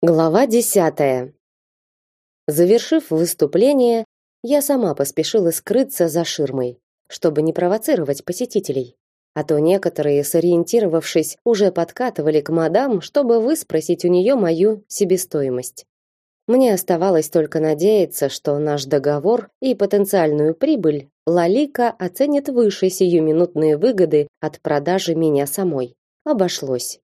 Глава десятая. Завершив выступление, я сама поспешила скрыться за ширмой, чтобы не провоцировать посетителей. А то некоторые, сориентировавшись, уже подкатывали к мадам, чтобы выспросить у нее мою себестоимость. Мне оставалось только надеяться, что наш договор и потенциальную прибыль Лалика оценит выше сиюминутные выгоды от продажи меня самой. Обошлось.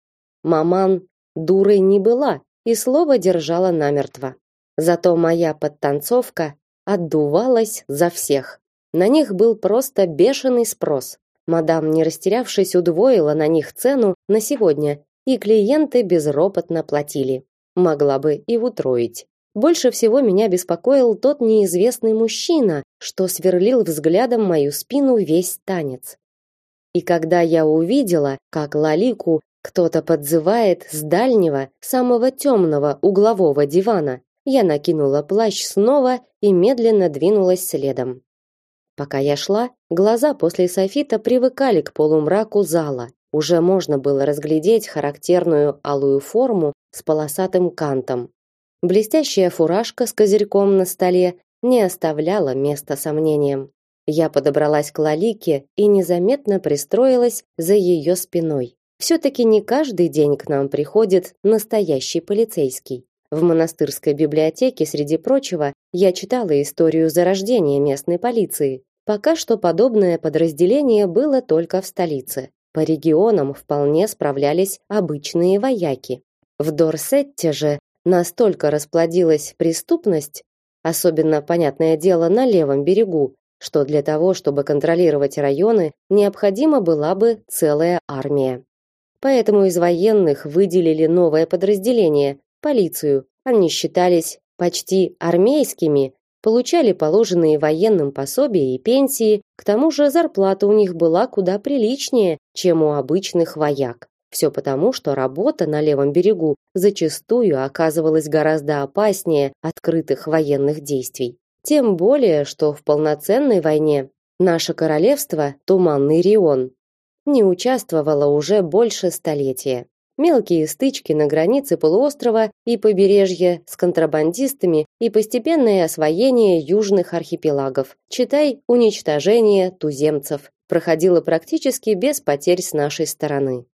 Маман дурой не была и слово держала намертво. Зато моя подтанцовка отдувалась за всех. На них был просто бешеный спрос. Мадам, не растерявшись, удвоила на них цену на сегодня, и клиенты безропотно платили. Могла бы и утроить. Больше всего меня беспокоил тот неизвестный мужчина, что сверлил взглядом мою спину весь танец. И когда я увидела, как Лалику кто-то подзывает с дальнего, самого темного углового дивана. Я накинула плащ снова и медленно двинулась следом. Пока я шла, глаза после софита привыкали к полумраку зала. Уже можно было разглядеть характерную алую форму с полосатым кантом. Блестящая фуражка с козырьком на столе не оставляла места сомнениям. Я подобралась к Лалике и незаметно пристроилась за ее спиной. Все-таки не каждый день к нам приходит настоящий полицейский. В монастырской библиотеке, среди прочего, я читала историю зарождения местной полиции. Пока что подобное подразделение было только в столице. По регионам вполне справлялись обычные вояки. В Дорсетте же настолько расплодилась преступность, особенно понятное дело на левом берегу, что для того, чтобы контролировать районы, необходима была бы целая армия. Поэтому из военных выделили новое подразделение полицию. Они считались почти армейскими, получали положенные военным пособия и пенсии, к тому же зарплата у них была куда приличнее, чем у обычных вояк. Все потому, что работа на левом берегу зачастую оказывалась гораздо опаснее открытых военных действий. Тем более, что в полноценной войне наше королевство, Туманный Рион, не участвовала уже больше столетия. Мелкие стычки на границе полуострова и побережья с контрабандистами и постепенное освоение южных архипелагов, читай уничтожение туземцев, проходило практически без потерь с нашей стороны.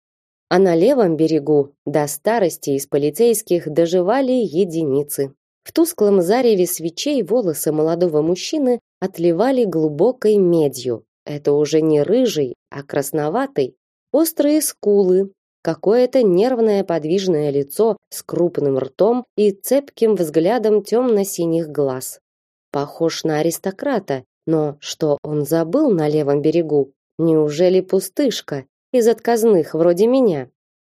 А на левом берегу до старости из полицейских доживали единицы. В тусклом зареве свечей волосы молодого мужчины отливали глубокой медью, это уже не рыжий, а красноватый, острые скулы, какое-то нервное подвижное лицо с крупным ртом и цепким взглядом темно-синих глаз. Похож на аристократа, но что он забыл на левом берегу? Неужели пустышка из отказных вроде меня?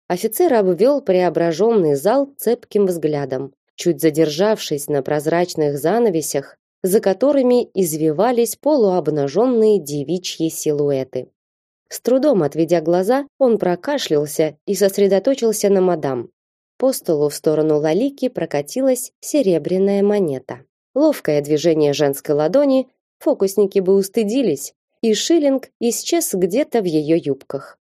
Офицер обвел преображенный зал цепким взглядом, чуть задержавшись на прозрачных занавесях, за которыми извивались полуобнаженные девичьи силуэты. С трудом отведя глаза, он прокашлялся и сосредоточился на мадам. По столу в сторону Лалики прокатилась серебряная монета. Ловкое движение женской ладони, фокусники бы устыдились, и шиллинг исчез где-то в ее юбках.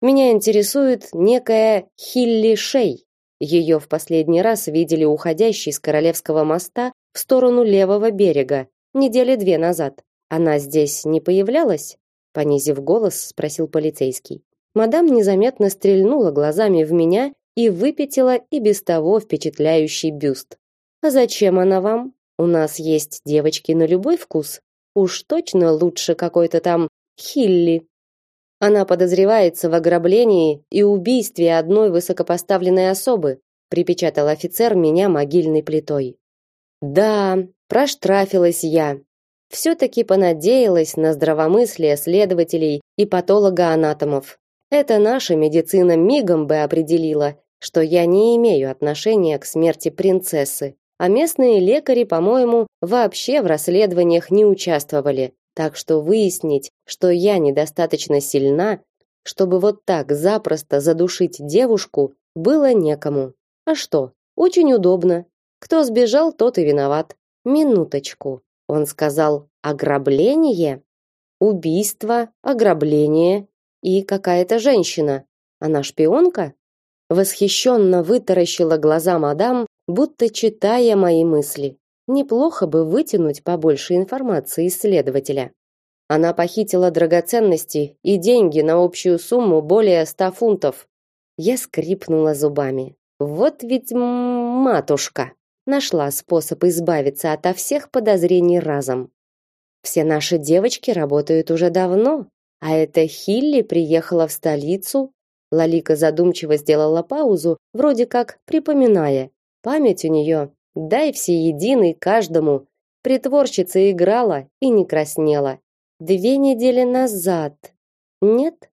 Меня интересует некая Хилли Шей. Ее в последний раз видели уходящей с Королевского моста в сторону левого берега недели две назад. Она здесь не появлялась? понизив голос, спросил полицейский. Мадам незаметно стрельнула глазами в меня и выпятила и без того впечатляющий бюст. А зачем она вам? У нас есть девочки на любой вкус. Уж точно лучше какой-то там Хилли. Она подозревается в ограблении и убийстве одной высокопоставленной особы, припечатал офицер меня могильной плитой. Да, проштрафилась я. Все-таки понадеялась на здравомыслие следователей и патологоанатомов. Это наша медицина мигом бы определила, что я не имею отношения к смерти принцессы, а местные лекари, по-моему, вообще в расследованиях не участвовали. Так что выяснить, что я недостаточно сильна, чтобы вот так запросто задушить девушку, было некому. А что? Очень удобно. Кто сбежал, тот и виноват. Минуточку. Он сказал ограбление, убийство, ограбление и какая-то женщина. Она шпионка? Восхищенно вытаращила глаза мадам будто читая мои мысли. Неплохо бы вытянуть побольше информации из следователя. Она похитила драгоценности и деньги на общую сумму более ста фунтов. Я скрипнула зубами. Вот ведь матушка нашла способ избавиться ото всех подозрений разом. Все наши девочки работают уже давно, а эта Хилли приехала в столицу. Лалика задумчиво сделала паузу, вроде как припоминая. Память у нее, дай всеединый каждому. Притворщица играла и не краснела. Две недели назад. Нет?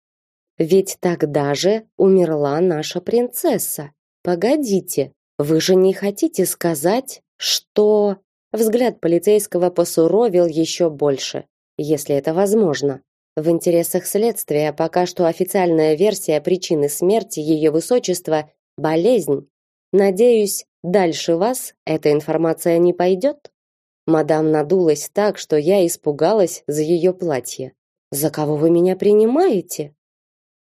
Ведь тогда же умерла наша принцесса. Погодите, вы же не хотите сказать, что Взгляд полицейского посуровил еще больше, если это возможно. В интересах следствия пока что официальная версия причины смерти ее высочества болезнь. Надеюсь, дальше вас эта информация не пойдет?» Мадам надулась так, что я испугалась за ее платье. За кого вы меня принимаете?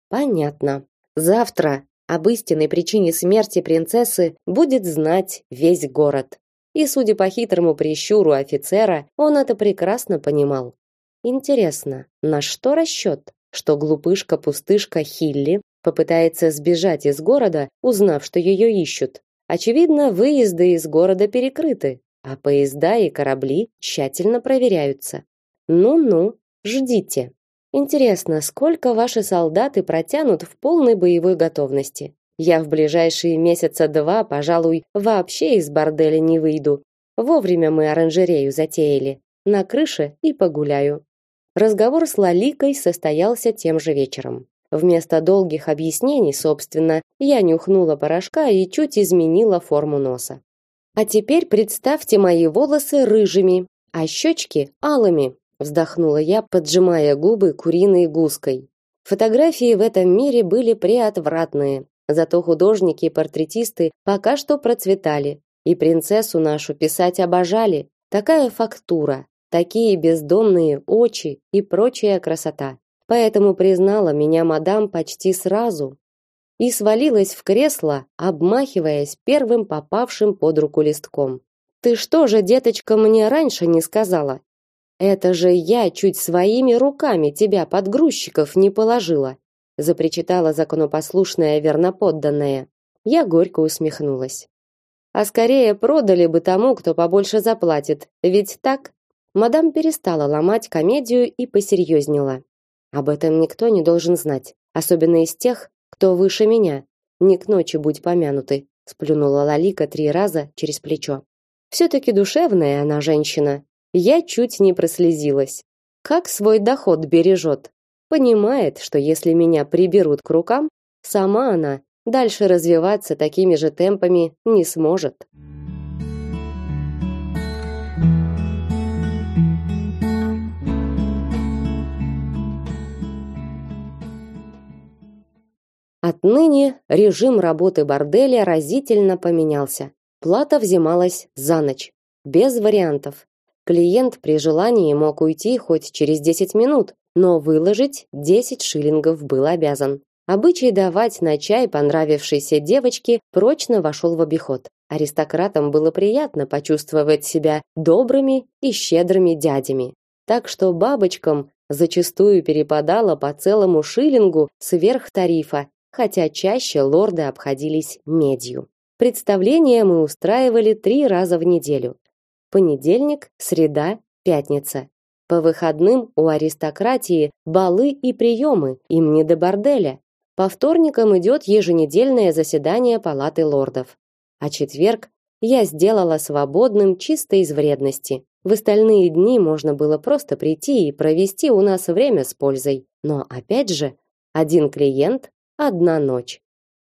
Понятно. Завтра об истинной причине смерти принцессы будет знать весь город. И, судя по хитрому прищуру офицера, он это прекрасно понимал. Интересно, на что расчет? Что глупышка-пустышка Хилли попытается сбежать из города, узнав, что ее ищут. Очевидно, выезды из города перекрыты, а поезда и корабли тщательно проверяются. Ну-ну, ждите. Интересно, сколько ваши солдаты протянут в полной боевой готовности? Я в ближайшие месяца два, пожалуй, вообще из борделя не выйду. Вовремя мы оранжерею затеяли. На крыше и погуляю. Разговор с Лаликой состоялся тем же вечером. Вместо долгих объяснений, собственно, я нюхнула порошка и чуть изменила форму носа. А теперь представьте мои волосы рыжими, а щечки алыми, вздохнула я, поджимая губы куриной гуской. Фотографии в этом мире были преотвратные, Зато художники и портретисты пока что процветали, и принцессу нашу писать обожали. Такая фактура, такие бездонные очи и прочая красота. Поэтому признала меня мадам почти сразу и свалилась в кресло, обмахиваясь первым попавшим под руку листком. Ты что же, деточка, мне раньше не сказала? Это же я чуть своими руками тебя под грузчиков не положила запричитала законопослушная верноподданная. Я горько усмехнулась. А скорее продали бы тому, кто побольше заплатит. Ведь так? Мадам перестала ломать комедию и посерьезнела. Об этом никто не должен знать, особенно из тех, кто выше меня. Не к ночи будь помянуты, сплюнула Лалика три раза через плечо. все таки душевная она женщина. Я чуть не прослезилась. Как свой доход бережет. Понимает, что если меня приберут к рукам, сама она дальше развиваться такими же темпами не сможет. Отныне режим работы борделя разительно поменялся. Плата взималась за ночь, без вариантов. Клиент при желании мог уйти хоть через 10 минут, но выложить 10 шиллингов был обязан. Обычай давать на чай понравившейся девочке прочно вошел в обиход. Аристократам было приятно почувствовать себя добрыми и щедрыми дядями. Так что бабочкам зачастую перепадало по целому шиллингу сверх тарифа, хотя чаще лорды обходились медью. Представления мы устраивали три раза в неделю. Понедельник, среда, пятница. По выходным у аристократии балы и приемы, им не до борделя. По вторникам идет еженедельное заседание палаты лордов. А четверг я сделала свободным чисто из вредности. В остальные дни можно было просто прийти и провести у нас время с пользой. Но опять же, один клиент, одна ночь.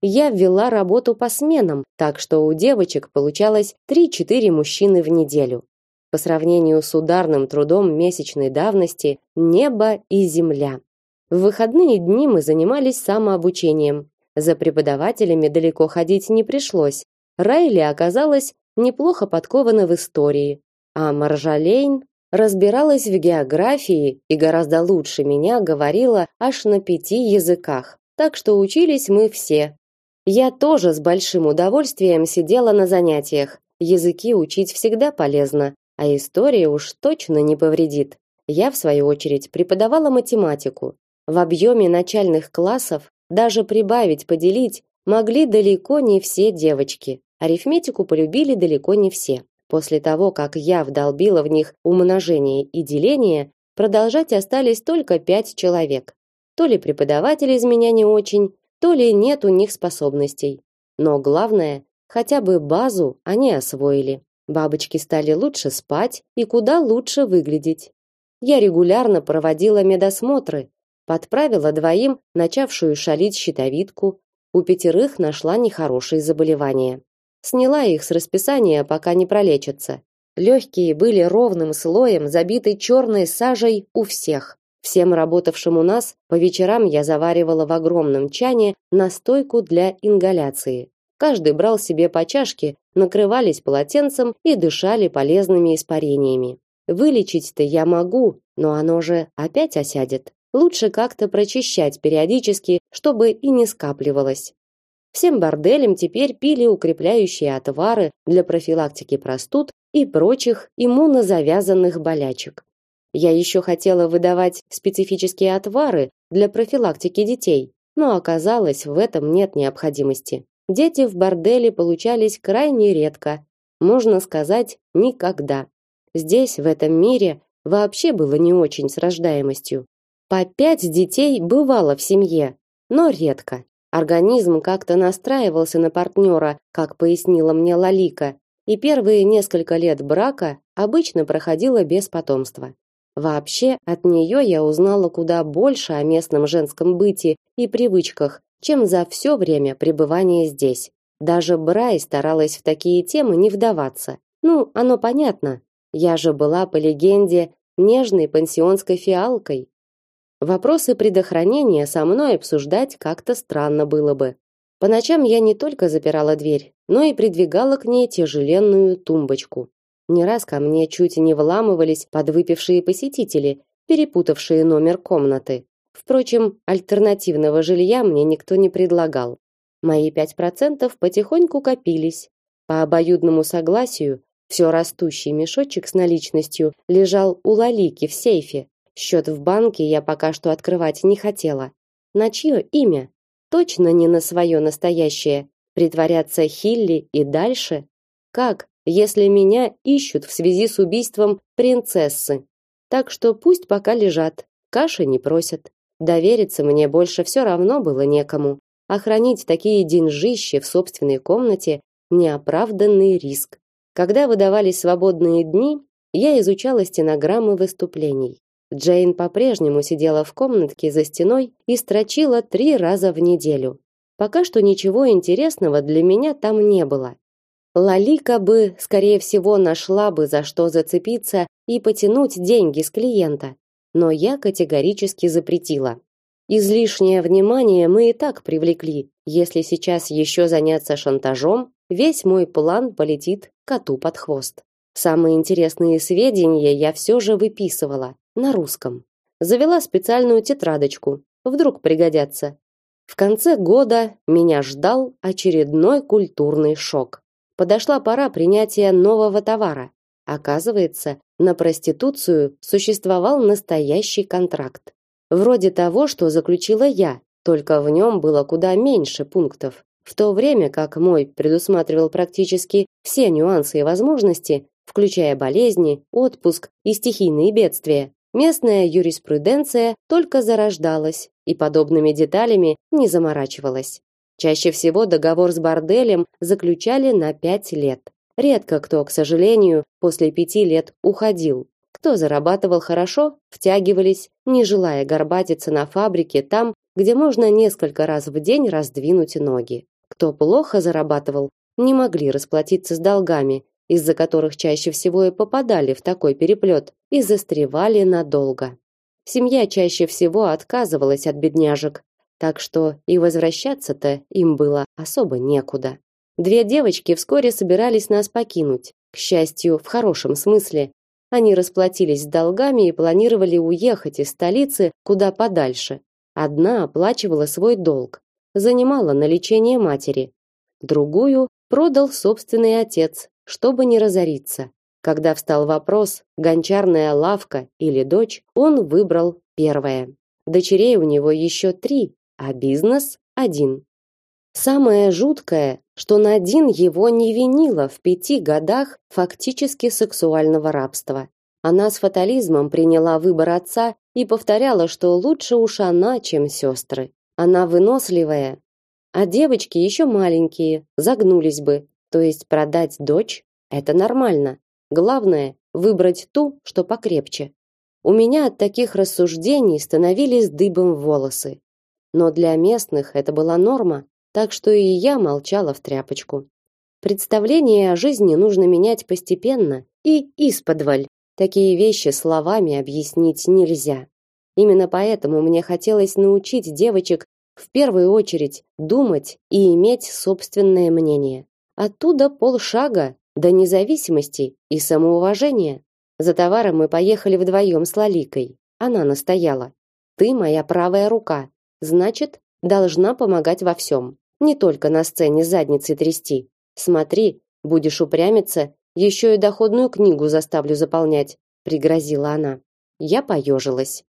Я ввела работу по сменам, так что у девочек получалось 3-4 мужчины в неделю. По сравнению с ударным трудом месячной давности небо и земля. В выходные дни мы занимались самообучением. За преподавателями далеко ходить не пришлось. Райли оказалась неплохо подкована в истории, а Маржалейн разбиралась в географии и гораздо лучше меня говорила аж на пяти языках. Так что учились мы все. Я тоже с большим удовольствием сидела на занятиях. Языки учить всегда полезно, а история уж точно не повредит. Я, в свою очередь, преподавала математику. В объеме начальных классов даже прибавить, поделить могли далеко не все девочки. Арифметику полюбили далеко не все. После того, как я вдолбила в них умножение и деление, продолжать остались только пять человек. То ли преподаватель из меня не очень, то ли нет у них способностей. Но главное, хотя бы базу они освоили. Бабочки стали лучше спать и куда лучше выглядеть. Я регулярно проводила медосмотры, подправила двоим начавшую шалить щитовидку, у пятерых нашла нехорошие заболевания. Сняла их с расписания, пока не пролечатся. Легкие были ровным слоем забиты черной сажей у всех. Всем работавшим у нас по вечерам я заваривала в огромном чане настойку для ингаляции. Каждый брал себе по чашке, накрывались полотенцем и дышали полезными испарениями. Вылечить-то я могу, но оно же опять осядет. Лучше как-то прочищать периодически, чтобы и не скапливалось. Всем борделям теперь пили укрепляющие отвары для профилактики простуд и прочих иммунозавязанных болячек. Я еще хотела выдавать специфические отвары для профилактики детей, но оказалось, в этом нет необходимости. Дети в борделе получались крайне редко, можно сказать, никогда. Здесь, в этом мире, вообще было не очень с рождаемостью. По пять детей бывало в семье, но редко. Организм как-то настраивался на партнера, как пояснила мне Лалика, и первые несколько лет брака обычно проходило без потомства. Вообще, от нее я узнала куда больше о местном женском быте и привычках, чем за все время пребывания здесь. Даже Брай старалась в такие темы не вдаваться. Ну, оно понятно, я же была по легенде нежной пансионской фиалкой. Вопросы предохранения со мной обсуждать как-то странно было бы. По ночам я не только запирала дверь, но и придвигала к ней тяжеленную тумбочку. Не раз ко мне чуть не вламывались подвыпившие посетители, перепутавшие номер комнаты. Впрочем, альтернативного жилья мне никто не предлагал. Мои пять процентов потихоньку копились. По обоюдному согласию все растущий мешочек с наличностью лежал у Лалики в сейфе. Счет в банке я пока что открывать не хотела. На чье имя? Точно не на свое настоящее. Притворяться Хилли и дальше? Как, если меня ищут в связи с убийством принцессы? Так что пусть пока лежат, каши не просят. Довериться мне больше все равно было некому. Охранить такие деньжищи в собственной комнате неоправданный риск. Когда выдавались свободные дни, я изучала стенограммы выступлений. Джейн по-прежнему сидела в комнатке за стеной и строчила три раза в неделю. Пока что ничего интересного для меня там не было. Лалика бы, скорее всего, нашла бы за что зацепиться и потянуть деньги с клиента, но я категорически запретила. Излишнее внимание мы и так привлекли. Если сейчас еще заняться шантажом, весь мой план полетит коту под хвост. Самые интересные сведения я все же выписывала на русском. Завела специальную тетрадочку, вдруг пригодятся. В конце года меня ждал очередной культурный шок. Подошла пора принятия нового товара. Оказывается, на проституцию существовал настоящий контракт. Вроде того, что заключила я, только в нем было куда меньше пунктов. В то время как мой предусматривал практически все нюансы и возможности, включая болезни, отпуск и стихийные бедствия, местная юриспруденция только зарождалась и подобными деталями не заморачивалась. Чаще всего договор с борделем заключали на пять лет. Редко кто, к сожалению, после пяти лет уходил. Кто зарабатывал хорошо, втягивались, не желая горбатиться на фабрике там, где можно несколько раз в день раздвинуть ноги. Кто плохо зарабатывал, не могли расплатиться с долгами, из-за которых чаще всего и попадали в такой переплет и застревали надолго. Семья чаще всего отказывалась от бедняжек, так что и возвращаться-то им было особо некуда. Две девочки вскоре собирались нас покинуть. К счастью, в хорошем смысле. Они расплатились с долгами и планировали уехать из столицы куда подальше. Одна оплачивала свой долг, занимала на лечение матери. Другую продал собственный отец, чтобы не разориться. Когда встал вопрос, гончарная лавка или дочь, он выбрал первое. Дочерей у него еще три, а бизнес один. Самое жуткое, что Надин его не винила в пяти годах фактически сексуального рабства. Она с фатализмом приняла выбор отца и повторяла, что лучше уж она, чем сестры. Она выносливая, а девочки еще маленькие, загнулись бы. То есть продать дочь это нормально. Главное выбрать ту, что покрепче. У меня от таких рассуждений становились дыбом волосы. Но для местных это была норма, так что и я молчала в тряпочку. Представление о жизни нужно менять постепенно и исподволь. Такие вещи словами объяснить нельзя. Именно поэтому мне хотелось научить девочек в первую очередь думать и иметь собственное мнение. Оттуда полшага до независимости и самоуважения. За товаром мы поехали вдвоем с Лаликой. Она настояла: "Ты моя правая рука, значит, должна помогать во всем не только на сцене задницы трясти. Смотри, будешь упрямиться, еще и доходную книгу заставлю заполнять, пригрозила она. Я поежилась.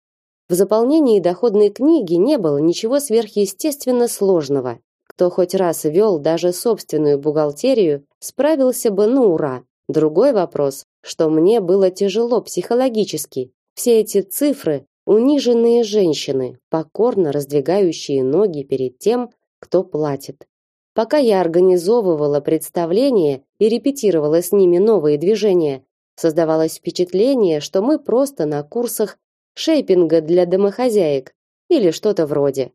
В заполнении доходной книги не было ничего сверхъестественно сложного. Кто хоть раз вел даже собственную бухгалтерию, справился бы на ура. Другой вопрос, что мне было тяжело психологически. Все эти цифры, униженные женщины, покорно раздвигающие ноги перед тем, кто платит. Пока я организовывала представление и репетировала с ними новые движения, создавалось впечатление, что мы просто на курсах шейпинга для домохозяек или что-то вроде.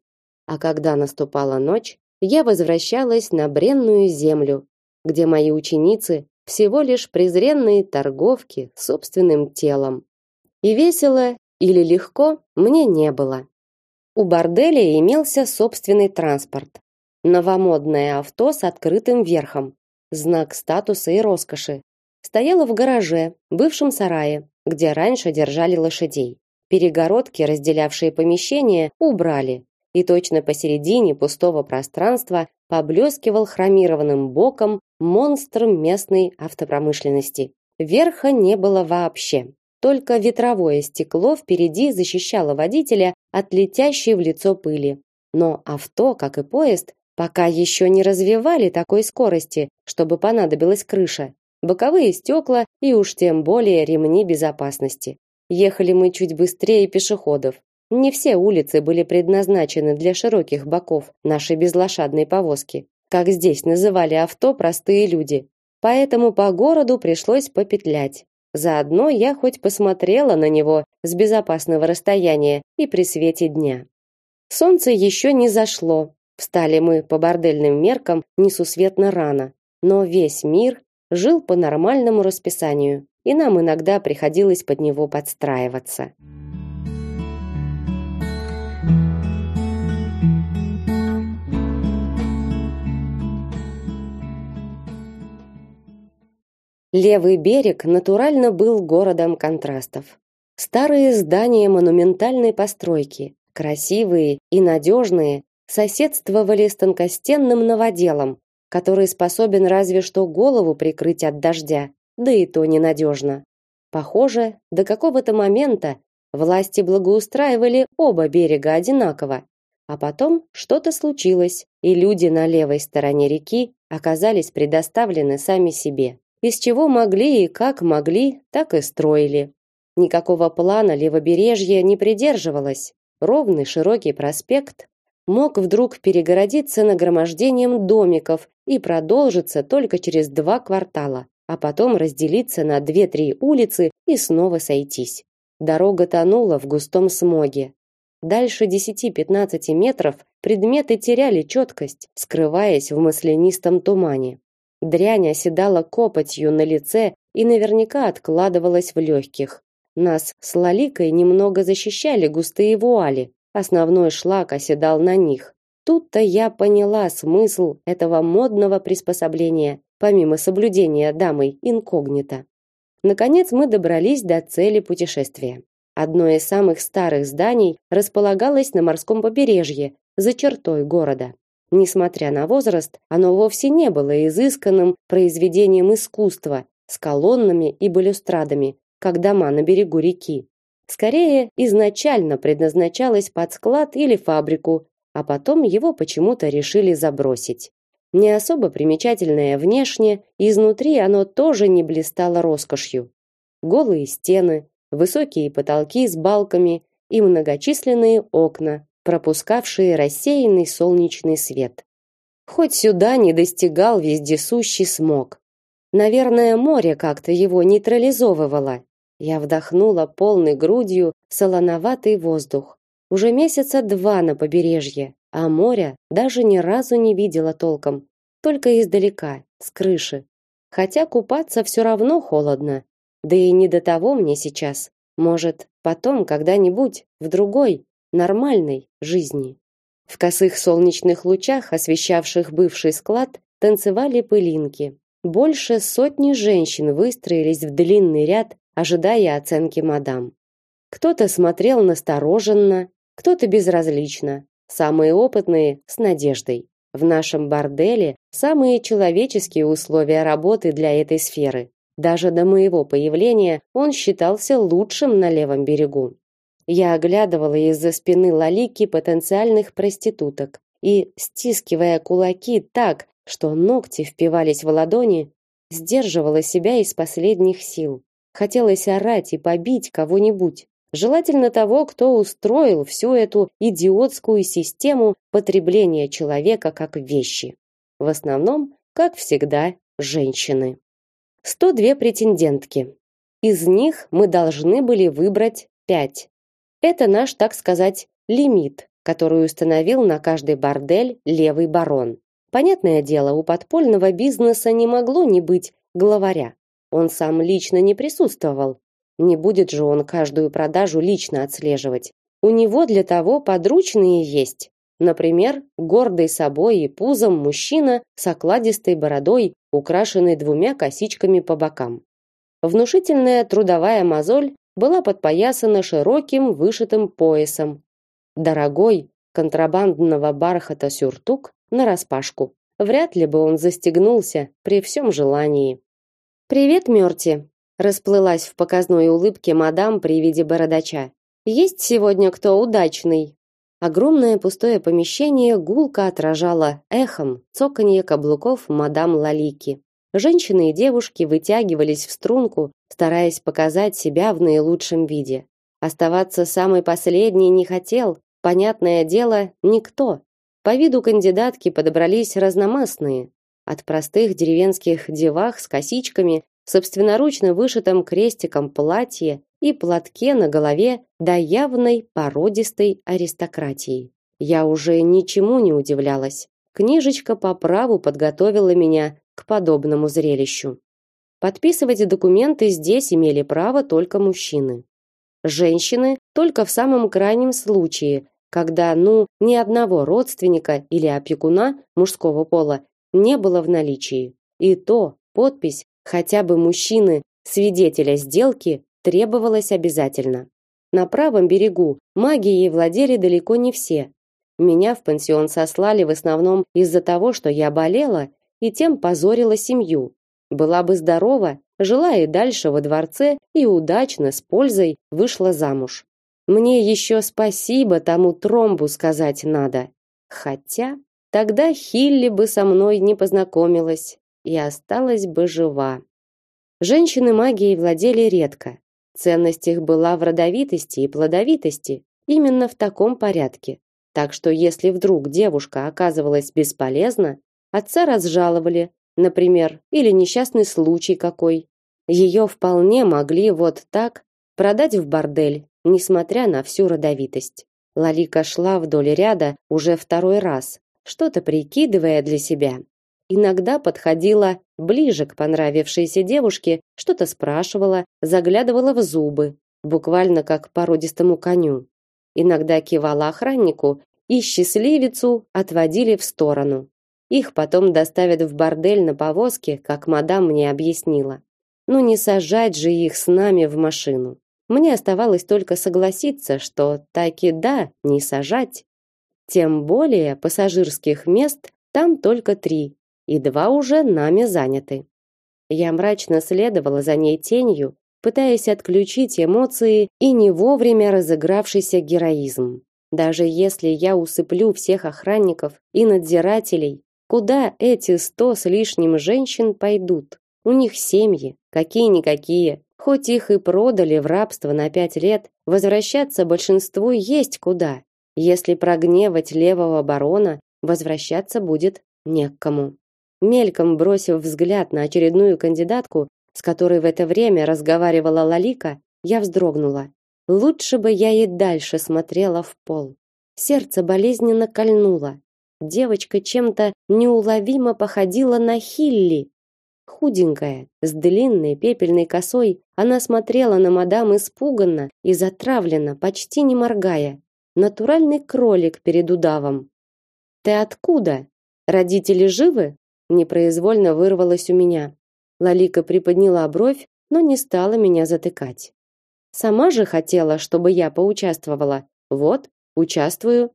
А когда наступала ночь, я возвращалась на бренную землю, где мои ученицы всего лишь презренные торговки собственным телом. И весело или легко мне не было. У борделя имелся собственный транспорт. Новомодное авто с открытым верхом, знак статуса и роскоши. Стояло в гараже, бывшем сарае, где раньше держали лошадей. Перегородки, разделявшие помещение, убрали, и точно посередине пустого пространства поблескивал хромированным боком монстр местной автопромышленности. Верха не было вообще. Только ветровое стекло впереди защищало водителя от летящей в лицо пыли. Но авто, как и поезд, пока еще не развивали такой скорости, чтобы понадобилась крыша, боковые стекла и уж тем более ремни безопасности. Ехали мы чуть быстрее пешеходов. Не все улицы были предназначены для широких боков нашей безлошадной повозки, как здесь называли авто простые люди. Поэтому по городу пришлось попетлять. Заодно я хоть посмотрела на него с безопасного расстояния и при свете дня. Солнце еще не зашло. Встали мы по бордельным меркам несусветно рано, но весь мир жил по нормальному расписанию, и нам иногда приходилось под него подстраиваться. Левый берег натурально был городом контрастов. Старые здания монументальной постройки, красивые и надежные, соседствовали с тонкостенным новоделом, который способен разве что голову прикрыть от дождя, да и то ненадежно. Похоже, до какого-то момента власти благоустраивали оба берега одинаково, а потом что-то случилось, и люди на левой стороне реки оказались предоставлены сами себе. Из чего могли и как могли, так и строили. Никакого плана левобережье не придерживалось. Ровный широкий проспект мог вдруг перегородиться нагромождением домиков и продолжиться только через два квартала, а потом разделиться на две-три улицы и снова сойтись. Дорога тонула в густом смоге. Дальше 10-15 метров предметы теряли четкость, скрываясь в маслянистом тумане. Дрянь оседала копотью на лице и наверняка откладывалась в легких. Нас с Лаликой немного защищали густые вуали. Основной шлак оседал на них. Тут-то я поняла смысл этого модного приспособления, помимо соблюдения дамой инкогнито. Наконец мы добрались до цели путешествия. Одно из самых старых зданий располагалось на морском побережье, за чертой города. Несмотря на возраст, оно вовсе не было изысканным произведением искусства с колоннами и балюстрадами, как дома на берегу реки. Скорее, изначально предназначалось под склад или фабрику, а потом его почему-то решили забросить. Не особо примечательное внешне, изнутри оно тоже не блистало роскошью. Голые стены, высокие потолки с балками и многочисленные окна, пропускавшие рассеянный солнечный свет. Хоть сюда не достигал вездесущий смог. Наверное, море как-то его нейтрализовывало. Я вдохнула полной грудью солоноватый воздух. Уже месяца два на побережье, а моря даже ни разу не видела толком, только издалека, с крыши. Хотя купаться все равно холодно. Да и не до того мне сейчас. Может, потом когда-нибудь в другой, нормальной жизни. В косых солнечных лучах, освещавших бывший склад, танцевали пылинки. Больше сотни женщин выстроились в длинный ряд, ожидая оценки мадам. Кто-то смотрел настороженно, кто-то безразлично, самые опытные с надеждой. В нашем борделе самые человеческие условия работы для этой сферы. Даже до моего появления он считался лучшим на левом берегу. Я оглядывала из-за спины Лалики потенциальных проституток и, стискивая кулаки так, что ногти впивались в ладони, сдерживала себя из последних сил. Хотелось орать и побить кого-нибудь, желательно того, кто устроил всю эту идиотскую систему потребления человека как вещи. В основном, как всегда, женщины. 102 претендентки. Из них мы должны были выбрать 5. Это наш, так сказать, лимит, который установил на каждый бордель левый барон. Понятное дело, у подпольного бизнеса не могло не быть главаря. Он сам лично не присутствовал. Не будет же он каждую продажу лично отслеживать. У него для того подручные есть. Например, гордый собой и пузом мужчина с окладистой бородой, украшенный двумя косичками по бокам. Внушительная трудовая мозоль была подпоясана широким вышитым поясом. Дорогой контрабандного бархата сюртук на распашку. Вряд ли бы он застегнулся при всем желании. Привет, Мёрти, расплылась в показной улыбке мадам при виде бородача. Есть сегодня кто удачный? Огромное пустое помещение гулко отражало эхом цоканье каблуков мадам Лалики. Женщины и девушки вытягивались в струнку, стараясь показать себя в наилучшем виде. Оставаться самой последней не хотел, понятное дело, никто. По виду кандидатки подобрались разномастные, от простых деревенских девах с косичками, собственноручно вышитым крестиком платье и платке на голове до явной породистой аристократии. Я уже ничему не удивлялась. Книжечка по праву подготовила меня к подобному зрелищу. Подписывать документы здесь имели право только мужчины. Женщины только в самом крайнем случае, когда ну ни одного родственника или опекуна мужского пола не было в наличии. И то подпись хотя бы мужчины, свидетеля сделки, требовалась обязательно. На правом берегу магией владели далеко не все. Меня в пансион сослали в основном из-за того, что я болела и тем позорила семью. Была бы здорова, жила и дальше во дворце и удачно с пользой вышла замуж. Мне еще спасибо тому тромбу сказать надо. Хотя тогда Хилли бы со мной не познакомилась и осталась бы жива. Женщины магией владели редко, Ценность их была в родовитости и плодовитости, именно в таком порядке. Так что если вдруг девушка оказывалась бесполезна, отца разжаловали, например, или несчастный случай какой. Ее вполне могли вот так продать в бордель, несмотря на всю родовитость. Лалика шла вдоль ряда уже второй раз, что-то прикидывая для себя. Иногда подходила ближе к понравившейся девушке, что-то спрашивала, заглядывала в зубы, буквально как породистому коню. Иногда кивала охраннику, и счастливицу отводили в сторону. Их потом доставят в бордель на повозке, как мадам мне объяснила. Ну не сажать же их с нами в машину. Мне оставалось только согласиться, что таки да, не сажать. Тем более пассажирских мест там только три, и два уже нами заняты. Я мрачно следовала за ней тенью, пытаясь отключить эмоции и не вовремя разыгравшийся героизм. Даже если я усыплю всех охранников и надзирателей, куда эти сто с лишним женщин пойдут? У них семьи, какие-никакие. Хоть их и продали в рабство на пять лет, возвращаться большинству есть куда. Если прогневать левого барона, возвращаться будет не к кому. Мельком бросив взгляд на очередную кандидатку, с которой в это время разговаривала Лалика, я вздрогнула. Лучше бы я и дальше смотрела в пол. Сердце болезненно кольнуло. Девочка чем-то неуловимо походила на Хилли. Худенькая, с длинной пепельной косой, она смотрела на мадам испуганно и затравленно, почти не моргая. Натуральный кролик перед удавом. Ты откуда? Родители живы? Непроизвольно вырвалось у меня. Лалика приподняла бровь, но не стала меня затыкать. Сама же хотела, чтобы я поучаствовала. Вот, участвую.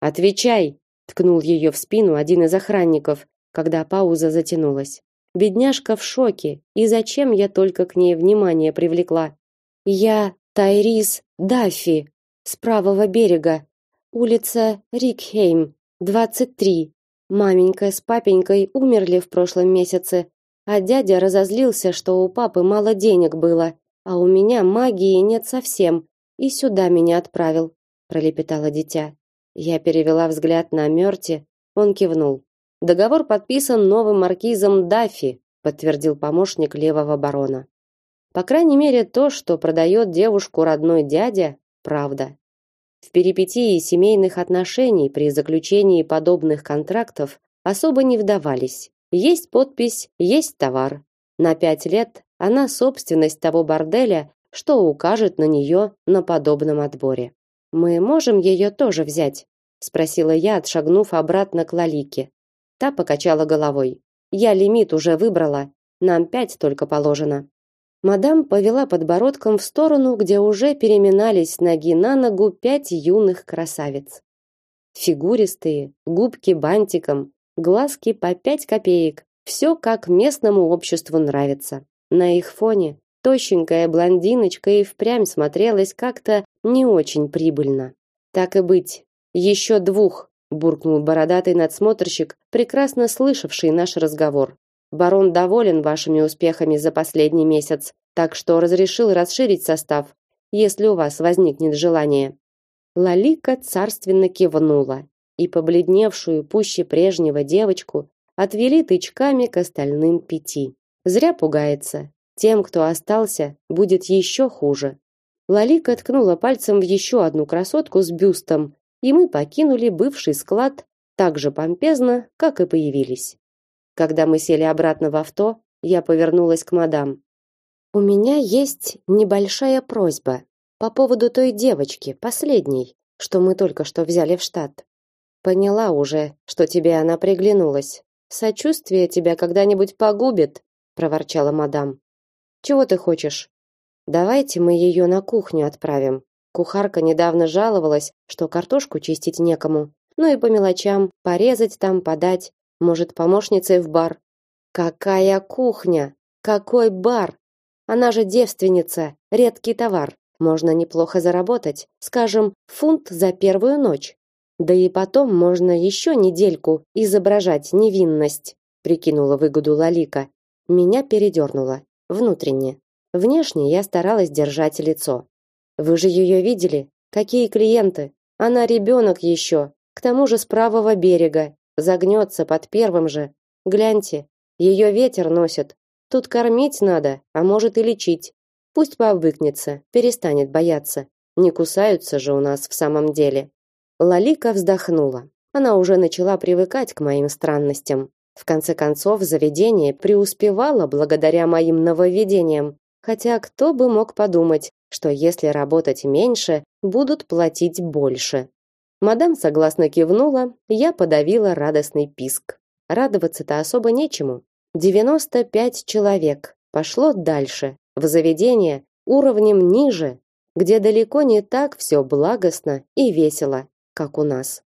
Отвечай, ткнул ее в спину один из охранников, когда пауза затянулась. Бедняжка в шоке, и зачем я только к ней внимание привлекла? Я Тайрис Даффи, с правого берега, улица Рикхейм, 23. Маменька с папенькой умерли в прошлом месяце, а дядя разозлился, что у папы мало денег было, а у меня магии нет совсем, и сюда меня отправил, пролепетало дитя. Я перевела взгляд на Мёрти, он кивнул. Договор подписан новым маркизом Даффи, подтвердил помощник левого барона. По крайней мере, то, что продает девушку родной дядя, правда. В перипетии семейных отношений при заключении подобных контрактов особо не вдавались. Есть подпись, есть товар. На пять лет она собственность того борделя, что укажет на нее на подобном отборе. Мы можем ее тоже взять, спросила я, отшагнув обратно к Лалике. Та покачала головой. Я лимит уже выбрала, нам пять только положено. Мадам повела подбородком в сторону, где уже переминались ноги на ногу пять юных красавиц. Фигуристые, губки бантиком, глазки по пять копеек. Все как местному обществу нравится. На их фоне тощенькая блондиночка и впрямь смотрелась как-то не очень прибыльно. Так и быть, еще двух, буркнул бородатый надсмотрщик, прекрасно слышавший наш разговор. Барон доволен вашими успехами за последний месяц, так что разрешил расширить состав, если у вас возникнет желание. Лалика царственно кивнула, и побледневшую пуще прежнего девочку отвели тычками к остальным пяти. Зря пугается. Тем, кто остался, будет еще хуже. Лалика ткнула пальцем в еще одну красотку с бюстом, и мы покинули бывший склад так же помпезно, как и появились. Когда мы сели обратно в авто, я повернулась к мадам. У меня есть небольшая просьба по поводу той девочки, последней, что мы только что взяли в штат. Поняла уже, что тебе она приглянулась. Сочувствие тебя когда-нибудь погубит, проворчала мадам. Чего ты хочешь? Давайте мы ее на кухню отправим. Кухарка недавно жаловалась, что картошку чистить некому. Ну и по мелочам порезать там, подать. Может, помощницей в бар? Какая кухня? Какой бар? Она же девственница, редкий товар. Можно неплохо заработать, скажем, фунт за первую ночь. Да и потом можно еще недельку изображать невинность, прикинула выгоду Лалика. Меня передернуло внутренне. Внешне я старалась держать лицо. Вы же ее видели? Какие клиенты? Она ребенок еще, к тому же с правого берега, загнется под первым же. Гляньте, ее ветер носит. Тут кормить надо, а может и лечить. Пусть пообвыкнется, перестанет бояться. Не кусаются же у нас в самом деле. Лалика вздохнула. Она уже начала привыкать к моим странностям. В конце концов, заведение преуспевало благодаря моим нововведениям. Хотя кто бы мог подумать, что если работать меньше, будут платить больше. Мадам согласно кивнула, я подавила радостный писк. Радоваться-то особо нечему. 95 человек пошло дальше, в заведение уровнем ниже, где далеко не так все благостно и весело, как у нас.